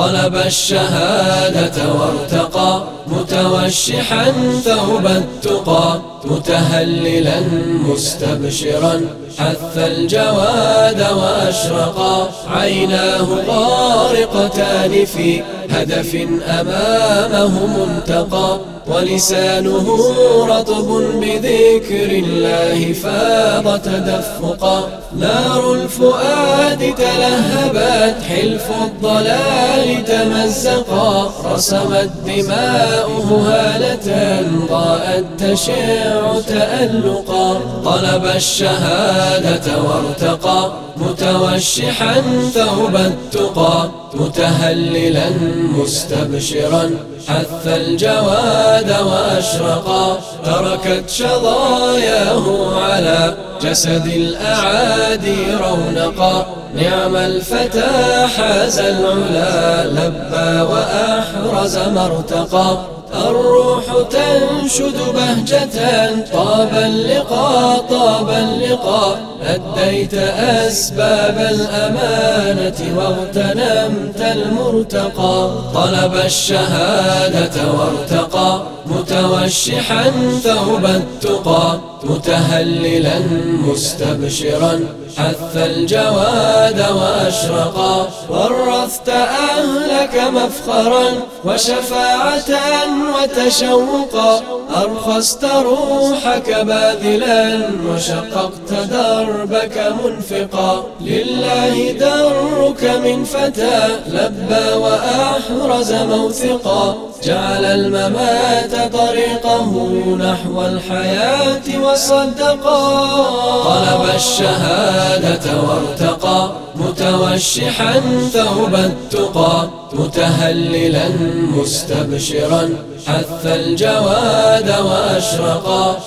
طلب الشهادة وارتقى متوشحا ثوب التقى. متهللا مستبشرا حث الجواد وأشرقا عيناه غارقتان في هدف أمامه منتقى ولسانه رطب بذكر الله فاض تدفقا نار الفؤاد تلهبت حلف الضلال تمزقا. رسمت دماؤه هالة ضاءت تشع تألقا طلب الشهادة وارتقى متوشحا ثوب التقى. متهللا مستبشرا. حث الجواد وأشرقا. تركت شظاياه على جسد الأعادي رونقا. نعم الفتى حاز العلا. لبى وأحرز مرتقا. الروح تنشد بهجة طاب اللقاء طاب اللقاء. أديت أسباب الأمانة واغتنمت المرتقى. طلب الشهادة وارتقى. متوشحا ثوب التقى. متهللا مستبشرا. حث الجواد وأشرقا ورثت أهلك مفخرا وشفاعة وتشوقا أرخصت روحك باذلا وشققت دربك منفقا. لله درك من فتى لبى وأحرز موثقا. جعل الممات طريقه نحو الحياة وصدقا. طلب الشهادة وارتقى متوشحا ثوب التقى متهللا مستبشرا حث الجواد وأشرقا